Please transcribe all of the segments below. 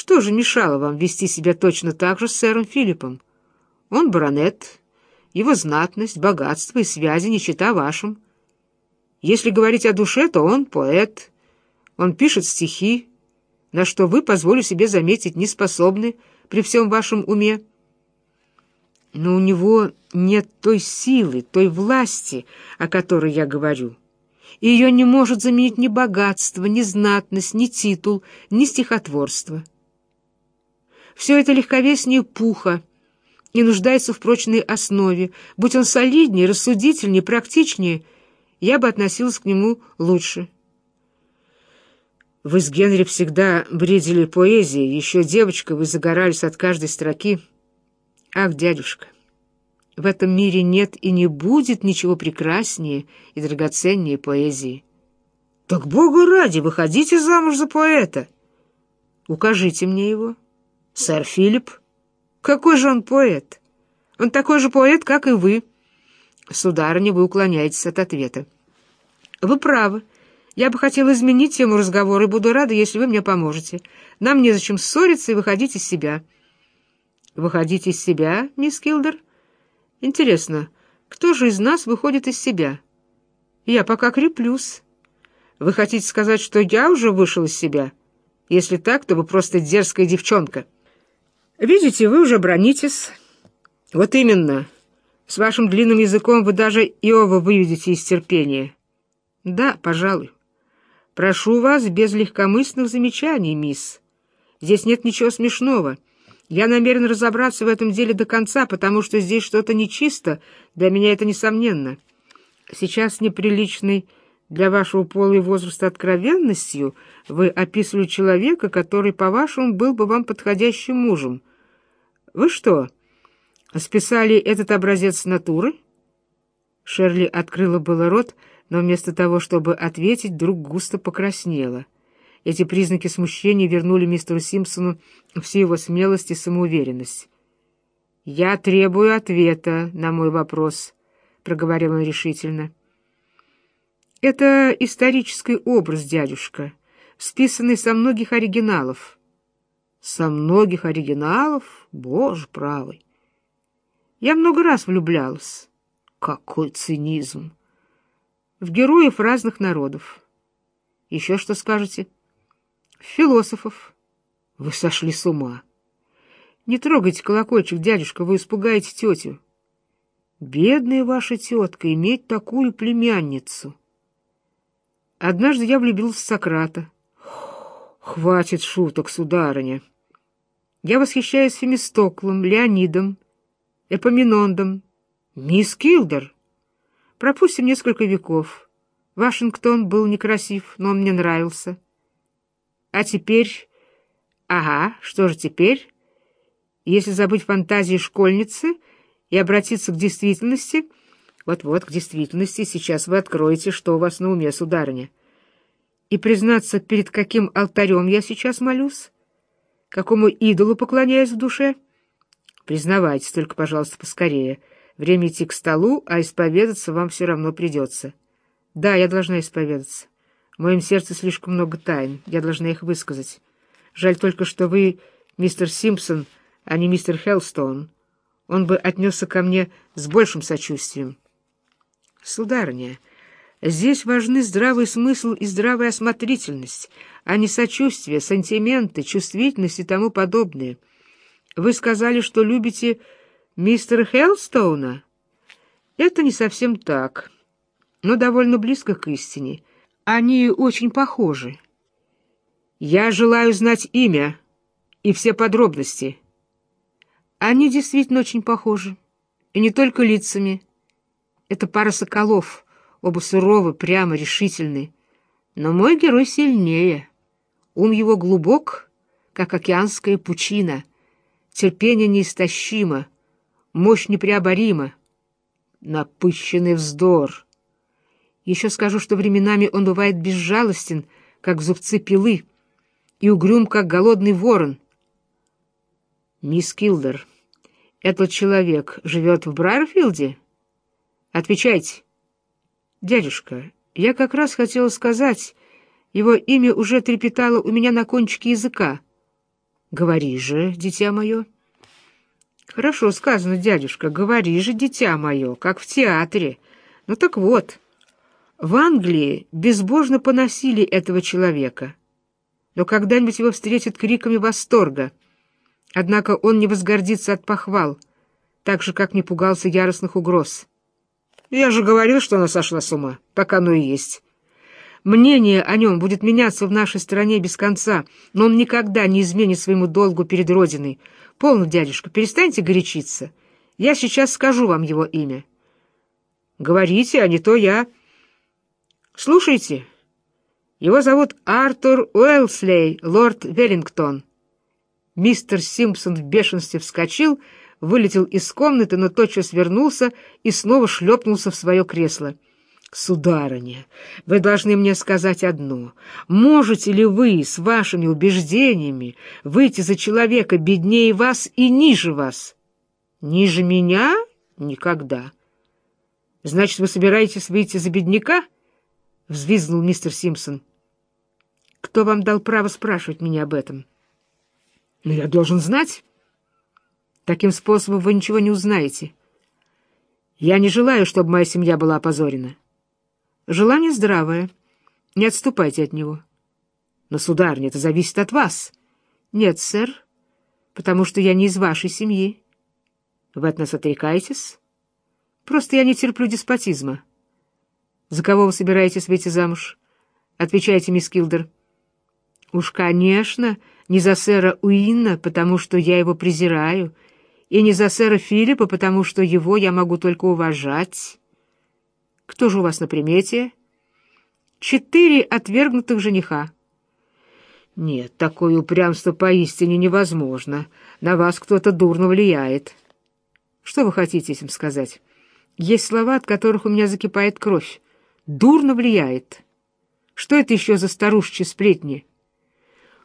Что же мешало вам вести себя точно так же с сэром Филиппом? Он баронет, его знатность, богатство и связи не чита вашим. Если говорить о душе, то он поэт, он пишет стихи, на что вы, позволю себе заметить, не способны при всем вашем уме. Но у него нет той силы, той власти, о которой я говорю. И ее не может заменить ни богатство, ни знатность, ни титул, ни стихотворство. Все это легковеснее пуха и нуждается в прочной основе. Будь он солиднее, рассудительнее, практичнее, я бы относилась к нему лучше. Вы с Генри всегда бредили поэзией, еще девочка, вы загорались от каждой строки. Ах, дядюшка, в этом мире нет и не будет ничего прекраснее и драгоценнее поэзии. Так, Богу ради, выходите замуж за поэта. Укажите мне его. Сэр Филипп? Какой же он поэт? Он такой же поэт, как и вы. Сударыня, вы уклоняетесь от ответа. Вы правы. Я бы хотела изменить тему разговора и буду рада, если вы мне поможете. Нам незачем ссориться и выходить из себя. Выходить из себя, мисс Килдер? Интересно, кто же из нас выходит из себя? Я пока креплюсь. Вы хотите сказать, что я уже вышел из себя? Если так, то вы просто дерзкая девчонка. Видите, вы уже бронитесь. Вот именно. С вашим длинным языком вы даже Иова выведете из терпения. Да, пожалуй. Прошу вас без легкомысленных замечаний, мисс. Здесь нет ничего смешного. Я намерен разобраться в этом деле до конца, потому что здесь что-то нечисто, для меня это несомненно. Сейчас неприличный для вашего пола и возраста откровенностью вы описывали человека, который, по-вашему, был бы вам подходящим мужем. Вы что, списали этот образец натуры? Шерли открыла было рот, но вместо того, чтобы ответить, вдруг густо покраснела. Эти признаки смущения вернули мистеру Симпсону всю его смелость и самоуверенность. «Я требую ответа на мой вопрос», — проговорил он решительно. «Это исторический образ, дядюшка, списанный со многих оригиналов». «Со многих оригиналов? Боже правый!» «Я много раз влюблялась». «Какой цинизм!» в героев разных народов. Еще что скажете? Философов. Вы сошли с ума. Не трогайте колокольчик, дядюшка, вы испугаете тетю. Бедная ваша тетка, иметь такую племянницу. Однажды я влюбился в Сократа. Хватит шуток, сударыня. Я восхищаюсь Фемистоклом, Леонидом, Эпоминондом. Мисс Килдер — Пропустим несколько веков. Вашингтон был некрасив, но он мне нравился. А теперь... Ага, что же теперь? Если забыть фантазии школьницы и обратиться к действительности... Вот-вот, к действительности, сейчас вы откроете, что у вас на уме, сударыня. И признаться, перед каким алтарем я сейчас молюсь? Какому идолу поклоняюсь в душе? Признавайтесь только, пожалуйста, поскорее — Время идти к столу, а исповедаться вам все равно придется. Да, я должна исповедаться. В моем сердце слишком много тайн, я должна их высказать. Жаль только, что вы мистер Симпсон, а не мистер Хеллстоун. Он бы отнесся ко мне с большим сочувствием. Сударыня, здесь важны здравый смысл и здравая осмотрительность, а не сочувствие, сантименты, чувствительность и тому подобное. Вы сказали, что любите мистера Хеллстоуна? Это не совсем так, но довольно близко к истине. Они очень похожи. Я желаю знать имя и все подробности. Они действительно очень похожи, и не только лицами. Это пара соколов, оба суровы, прямо, решительны. Но мой герой сильнее. Ум его глубок, как океанская пучина. Терпение неистощимо — Мощь непреоборима. Напыщенный вздор. Еще скажу, что временами он бывает безжалостен, как зубцы пилы, и угрюм, как голодный ворон. Мисс Килдер, этот человек живет в Брайерфилде? Отвечайте. Дядюшка, я как раз хотела сказать, его имя уже трепетало у меня на кончике языка. Говори же, дитя мое. Хорошо сказано, дядюшка, говори же, дитя мое, как в театре. Ну так вот, в Англии безбожно поносили этого человека, но когда-нибудь его встретят криками восторга. Однако он не возгордится от похвал, так же, как не пугался яростных угроз. Я же говорил, что она сошла с ума, так оно и есть. Мнение о нем будет меняться в нашей стране без конца, но он никогда не изменит своему долгу перед Родиной. Полно, дядюшка, перестаньте горячиться. Я сейчас скажу вам его имя. Говорите, а не то я... Слушайте. Его зовут Артур Уэлслей, лорд Веллингтон. Мистер Симпсон в бешенстве вскочил, вылетел из комнаты, но тотчас вернулся и снова шлепнулся в свое кресло. «Сударыня, вы должны мне сказать одно. Можете ли вы с вашими убеждениями выйти за человека беднее вас и ниже вас?» «Ниже меня? Никогда». «Значит, вы собираетесь выйти за бедняка?» — взвизгнул мистер Симпсон. «Кто вам дал право спрашивать меня об этом?» «Но я должен знать». «Таким способом вы ничего не узнаете. Я не желаю, чтобы моя семья была опозорена». Желание здравое. Не отступайте от него. Но, сударыня, это зависит от вас. Нет, сэр, потому что я не из вашей семьи. Вы от нас отрекаетесь? Просто я не терплю деспотизма. За кого вы собираетесь выйти замуж? Отвечайте, мисс Килдер. Уж, конечно, не за сэра Уинна, потому что я его презираю, и не за сэра Филиппа, потому что его я могу только уважать. Кто же у вас на примете? Четыре отвергнутых жениха. Нет, такое упрямство поистине невозможно. На вас кто-то дурно влияет. Что вы хотите этим сказать? Есть слова, от которых у меня закипает кровь. Дурно влияет. Что это еще за старушечьи сплетни?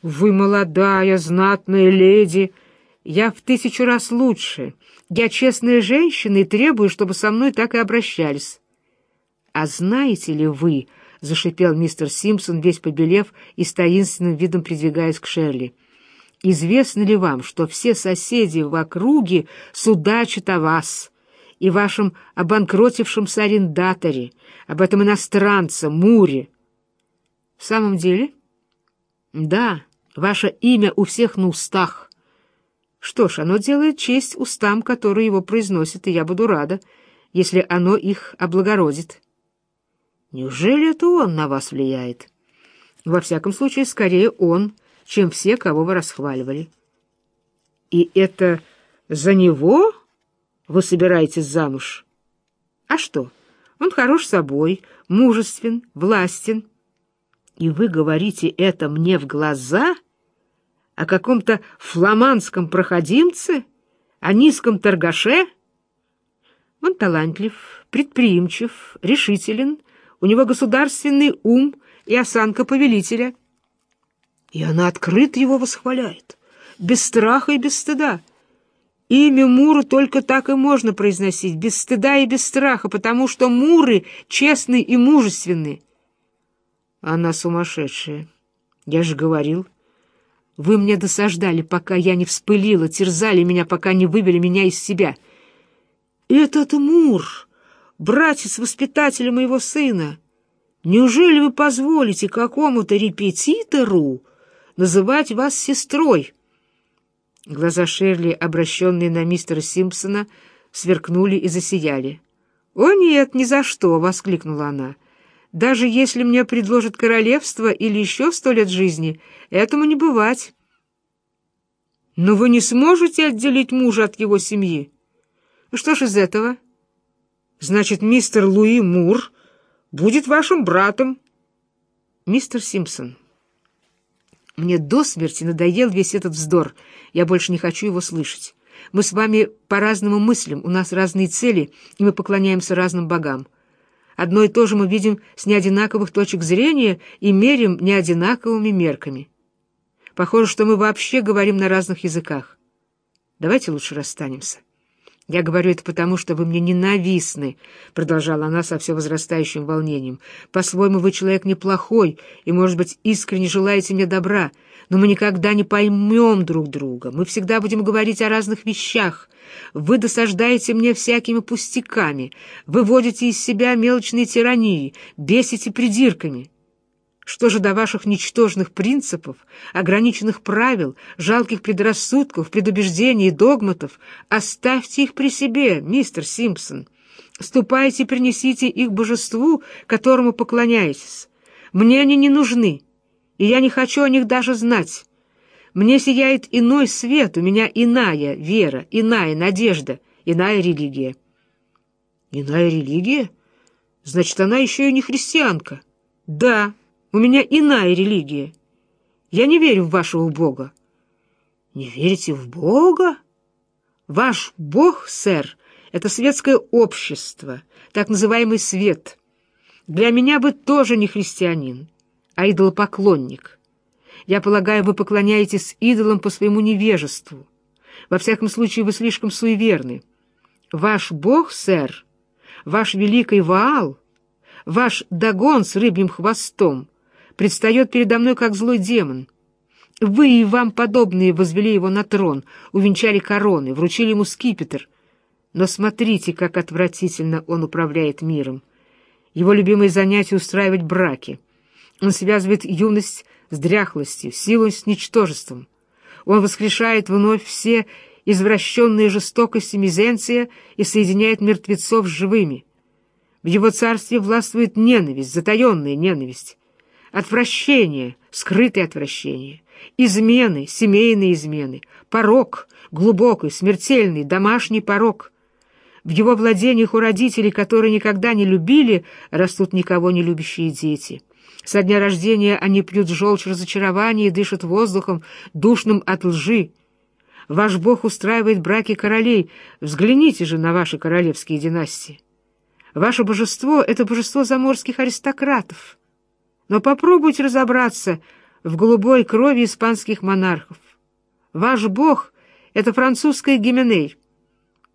Вы молодая, знатная леди. Я в тысячу раз лучше. Я честная женщина и требую, чтобы со мной так и обращались. «А знаете ли вы...» — зашипел мистер Симпсон, весь побелев и с таинственным видом придвигаясь к Шерли. «Известно ли вам, что все соседи в округе судачат о вас и вашем обанкротившемся арендаторе, об этом иностранце, Муре?» «В самом деле?» «Да, ваше имя у всех на устах». «Что ж, оно делает честь устам, которые его произносят, и я буду рада, если оно их облагородит». Неужели это он на вас влияет? Во всяком случае, скорее он, чем все, кого вы расхваливали. И это за него вы собираетесь замуж? А что? Он хорош собой, мужествен, властен. И вы говорите это мне в глаза? О каком-то фламандском проходимце? О низком торгаше? Он талантлив, предприимчив, решителен, у него государственный ум и осанка повелителя. И она открыто его восхваляет, без страха и без стыда. Имя Мура только так и можно произносить, без стыда и без страха, потому что Муры честны и мужественны. Она сумасшедшая. Я же говорил. Вы мне досаждали, пока я не вспылила, терзали меня, пока не вывели меня из себя. Этот Мур братец-воспитателя моего сына. Неужели вы позволите какому-то репетитору называть вас сестрой?» Глаза Шерли, обращенные на мистера Симпсона, сверкнули и засияли. «О нет, ни за что!» — воскликнула она. «Даже если мне предложат королевство или еще сто лет жизни, этому не бывать». «Но вы не сможете отделить мужа от его семьи?» «Что ж из этого?» Значит, мистер Луи Мур будет вашим братом. Мистер Симпсон, мне до смерти надоел весь этот вздор. Я больше не хочу его слышать. Мы с вами по-разному мыслим, у нас разные цели, и мы поклоняемся разным богам. Одно и то же мы видим с неодинаковых точек зрения и меряем неодинаковыми мерками. Похоже, что мы вообще говорим на разных языках. Давайте лучше расстанемся. «Я говорю это потому, что вы мне ненавистны», — продолжала она со все возрастающим волнением. «По-своему, вы человек неплохой и, может быть, искренне желаете мне добра, но мы никогда не поймем друг друга. Мы всегда будем говорить о разных вещах. Вы досаждаете мне всякими пустяками, выводите из себя мелочные тирании, бесите придирками». Что же до ваших ничтожных принципов, ограниченных правил, жалких предрассудков, предубеждений и догматов, оставьте их при себе, мистер Симпсон. Ступайте и принесите их божеству, которому поклоняетесь. Мне они не нужны, и я не хочу о них даже знать. Мне сияет иной свет, у меня иная вера, иная надежда, иная религия. Иная религия? Значит, она еще и не христианка. Да. У меня иная религия. Я не верю в вашего Бога. Не верите в Бога? Ваш Бог, сэр, это светское общество, так называемый свет. Для меня вы тоже не христианин, а идолопоклонник. Я полагаю, вы поклоняетесь идолам по своему невежеству. Во всяком случае, вы слишком суеверны. Ваш Бог, сэр, ваш великий Ваал, ваш Дагон с рыбьим хвостом — предстает передо мной как злой демон. Вы и вам подобные возвели его на трон, увенчали короны, вручили ему скипетр. Но смотрите, как отвратительно он управляет миром. Его любимое занятие — устраивать браки. Он связывает юность с дряхлостью, силу с ничтожеством. Он воскрешает вновь все извращенные жестокости мизенция и соединяет мертвецов с живыми. В его царстве властвует ненависть, затаенная ненависть отвращение, скрытое отвращение, измены, семейные измены, порог, глубокий, смертельный, домашний порог. В его владениях у родителей, которые никогда не любили, растут никого не любящие дети. Со дня рождения они пьют желчь разочарования и дышат воздухом, душным от лжи. Ваш бог устраивает браки королей. Взгляните же на ваши королевские династии. Ваше божество — это божество заморских аристократов. Но попробуйте разобраться в голубой крови испанских монархов. Ваш бог — это французская Гименей.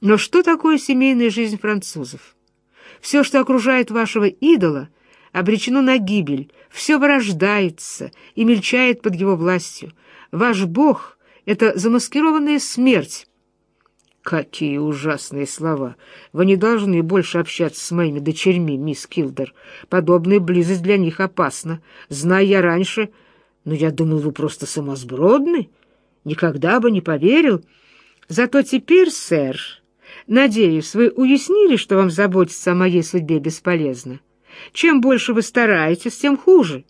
Но что такое семейная жизнь французов? Все, что окружает вашего идола, обречено на гибель, все вырождается и мельчает под его властью. Ваш бог — это замаскированная смерть, Какие ужасные слова! Вы не должны больше общаться с моими дочерьми, мисс Килдер. Подобная близость для них опасна. Зная я раньше... Но я думал, вы просто самосбродны. Никогда бы не поверил. Зато теперь, сэр, надеюсь, вы уяснили, что вам заботиться о моей судьбе бесполезно. Чем больше вы стараетесь, тем хуже.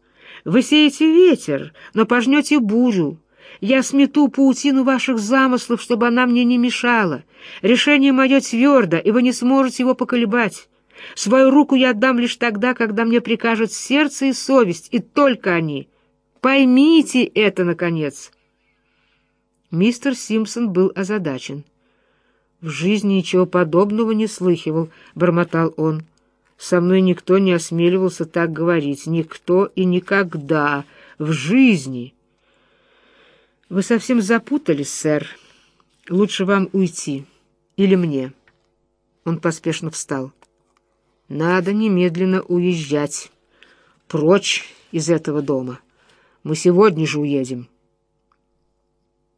Вы сеете ветер, но пожнете бурю. Я смету паутину ваших замыслов, чтобы она мне не мешала. Решение мое твердо, и вы не сможете его поколебать. Свою руку я отдам лишь тогда, когда мне прикажут сердце и совесть, и только они. Поймите это, наконец!» Мистер Симпсон был озадачен. «В жизни ничего подобного не слыхивал», — бормотал он. «Со мной никто не осмеливался так говорить. Никто и никогда. В жизни!» «Вы совсем запутались, сэр. Лучше вам уйти. Или мне?» Он поспешно встал. «Надо немедленно уезжать. Прочь из этого дома. Мы сегодня же уедем».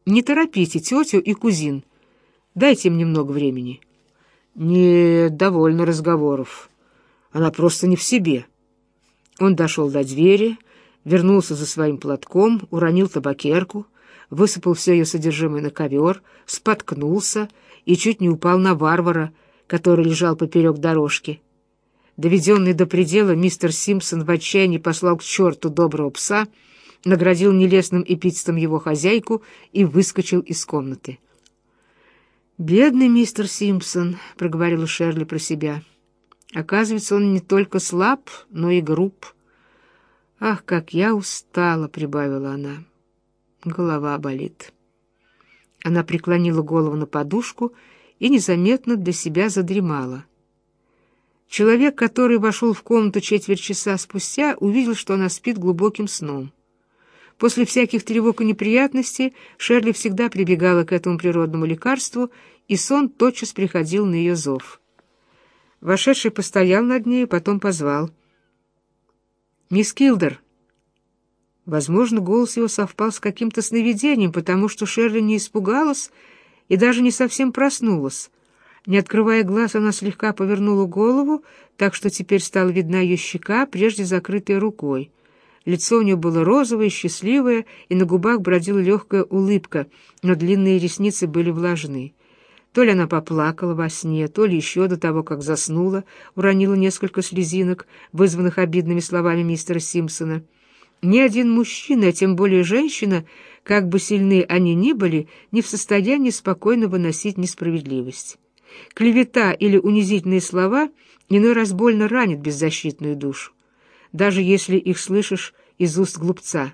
«Не торопите тетю и кузин. Дайте им немного времени». «Не, довольно разговоров. Она просто не в себе». Он дошел до двери, вернулся за своим платком, уронил табакерку — высыпал все ее содержимое на ковер, споткнулся и чуть не упал на варвара, который лежал поперек дорожки. Доведенный до предела, мистер Симпсон в отчаянии послал к черту доброго пса, наградил нелестным эпитетом его хозяйку и выскочил из комнаты. «Бедный мистер Симпсон», — проговорила Шерли про себя. «Оказывается, он не только слаб, но и груб». «Ах, как я устала!» — прибавила она. Голова болит. Она преклонила голову на подушку и незаметно для себя задремала. Человек, который вошел в комнату четверть часа спустя, увидел, что она спит глубоким сном. После всяких тревог и неприятностей Шерли всегда прибегала к этому природному лекарству и сон тотчас приходил на ее зов. Вошедший постоял над ней, потом позвал. «Мисс Килдер!» Возможно, голос его совпал с каким-то сновидением, потому что Шерли не испугалась и даже не совсем проснулась. Не открывая глаз, она слегка повернула голову, так что теперь стала видна ее щека, прежде закрытая рукой. Лицо у нее было розовое, счастливое, и на губах бродила легкая улыбка, но длинные ресницы были влажны. То ли она поплакала во сне, то ли еще до того, как заснула, уронила несколько слезинок, вызванных обидными словами мистера Симпсона. Ни один мужчина, а тем более женщина, как бы сильны они ни были, не в состоянии спокойно выносить несправедливость. Клевета или унизительные слова иной раз больно ранят беззащитную душу, даже если их слышишь из уст глупца.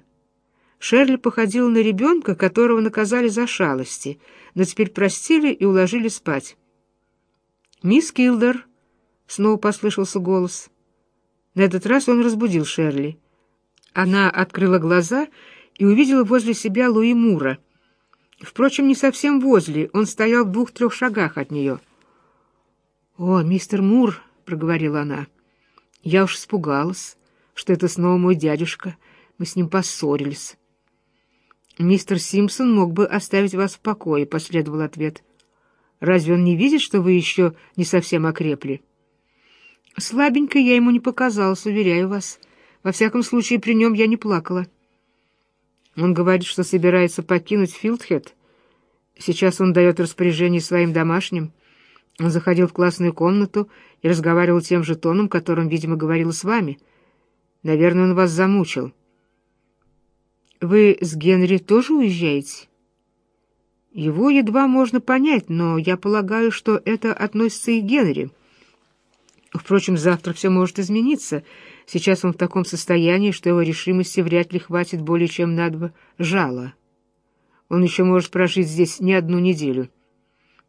Шерли походила на ребенка, которого наказали за шалости, но теперь простили и уложили спать. «Мисс Килдер!» — снова послышался голос. На этот раз он разбудил Шерли. Она открыла глаза и увидела возле себя Луи Мура. Впрочем, не совсем возле, он стоял в двух-трех шагах от нее — «О, мистер Мур», — проговорила она, — «я уж испугалась, что это снова мой дядюшка. Мы с ним поссорились». «Мистер Симпсон мог бы оставить вас в покое», — последовал ответ. «Разве он не видит, что вы еще не совсем окрепли?» «Слабенько я ему не показалась, уверяю вас. Во всяком случае, при нем я не плакала». Он говорит, что собирается покинуть Филдхед. Сейчас он дает распоряжение своим домашним. Он заходил в классную комнату и разговаривал тем же тоном, которым, видимо, говорил с вами. Наверное, он вас замучил. Вы с Генри тоже уезжаете? Его едва можно понять, но я полагаю, что это относится и к Генри. Впрочем, завтра все может измениться. Сейчас он в таком состоянии, что его решимости вряд ли хватит более чем на два жала. Он еще может прожить здесь не одну неделю.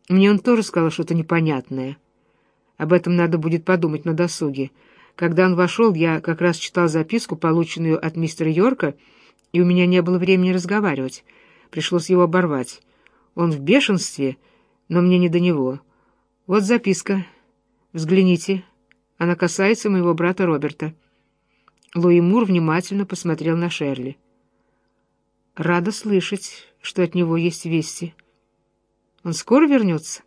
Мне он тоже сказал что-то непонятное. Об этом надо будет подумать на досуге. Когда он вошел, я как раз читал записку, полученную от мистера Йорка, и у меня не было времени разговаривать. Пришлось его оборвать. Он в бешенстве, но мне не до него. Вот записка. Взгляните. Она касается моего брата Роберта. Луи Мур внимательно посмотрел на Шерли. «Рада слышать, что от него есть вести». Он скоро вернется?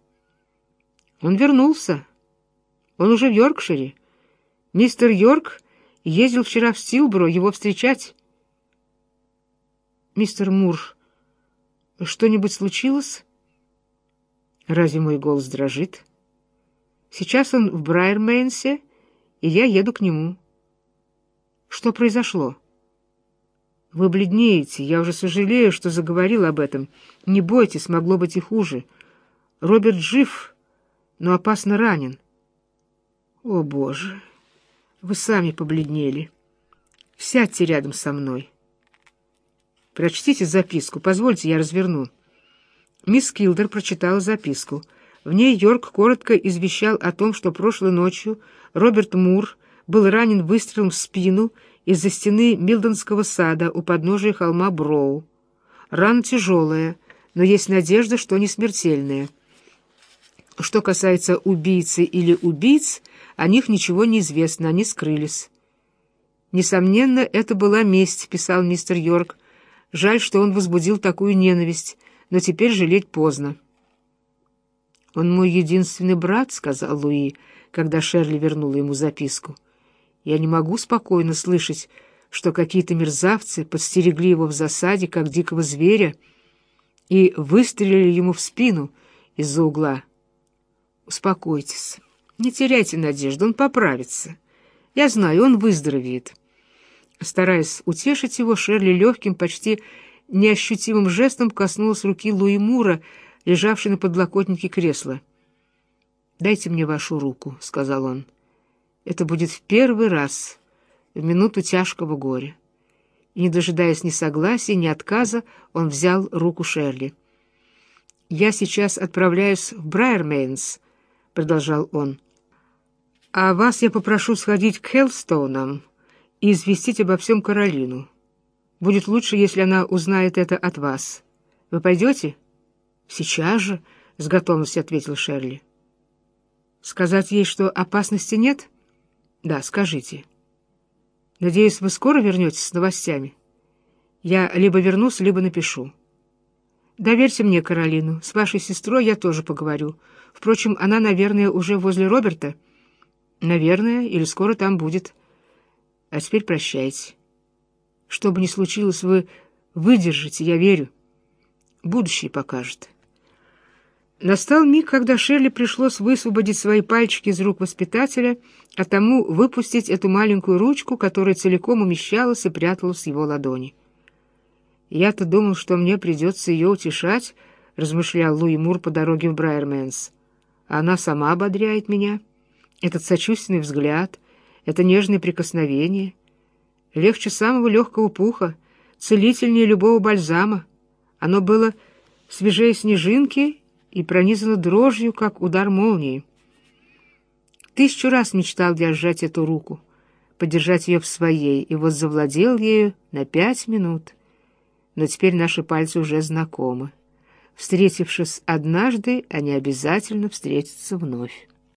Он вернулся. Он уже в Йоркшире. Мистер Йорк ездил вчера в Стилбро его встречать. Мистер Мур, что-нибудь случилось? Разве мой голос дрожит? Сейчас он в Брайермейнсе, и я еду к нему. Что произошло? Вы бледнеете. Я уже сожалею, что заговорил об этом. Не бойтесь, могло быть и хуже. Роберт жив, но опасно ранен. О, Боже! Вы сами побледнели. Сядьте рядом со мной. Прочтите записку. Позвольте, я разверну. Мисс Килдер прочитала записку. В ней Йорк коротко извещал о том, что прошлой ночью Роберт Мур был ранен выстрелом в спину из-за стены Милдонского сада у подножия холма Броу. Рана тяжелая, но есть надежда, что не смертельная. Что касается убийцы или убийц, о них ничего не известно, они скрылись. «Несомненно, это была месть», — писал мистер Йорк. «Жаль, что он возбудил такую ненависть, но теперь жалеть поздно». «Он мой единственный брат», — сказал Луи, когда Шерли вернула ему записку. Я не могу спокойно слышать, что какие-то мерзавцы подстерегли его в засаде, как дикого зверя, и выстрелили ему в спину из-за угла. Успокойтесь, не теряйте надежды, он поправится. Я знаю, он выздоровеет. Стараясь утешить его, Шерли легким, почти неощутимым жестом коснулась руки Луи Мура, лежавшей на подлокотнике кресла. «Дайте мне вашу руку», — сказал он. Это будет в первый раз в минуту тяжкого горя. И, не дожидаясь ни согласия, ни отказа, он взял руку Шерли. «Я сейчас отправляюсь в Брайермейнс», — продолжал он. «А вас я попрошу сходить к Хеллстоунам и известить обо всем Каролину. Будет лучше, если она узнает это от вас. Вы пойдете?» «Сейчас же», — с готовностью ответил Шерли. «Сказать ей, что опасности нет?» «Да, скажите». «Надеюсь, вы скоро вернетесь с новостями?» «Я либо вернусь, либо напишу». «Доверьте мне Каролину. С вашей сестрой я тоже поговорю. Впрочем, она, наверное, уже возле Роберта». «Наверное, или скоро там будет. А теперь прощайте. Что бы ни случилось, вы выдержите, я верю. Будущее покажет». Настал миг, когда Шерли пришлось высвободить свои пальчики из рук воспитателя, а тому выпустить эту маленькую ручку, которая целиком умещалась и пряталась в его ладони. «Я-то думал, что мне придется ее утешать», — размышлял Луи Мур по дороге в Брайерменс. «А она сама ободряет меня. Этот сочувственный взгляд, это нежное прикосновение. Легче самого легкого пуха, целительнее любого бальзама. Оно было свежее снежинки и пронизано дрожью, как удар молнии. Тысячу раз мечтал держать эту руку, подержать ее в своей, и вот завладел ею на пять минут — но теперь наши пальцы уже знакомы. Встретившись однажды, они обязательно встретятся вновь.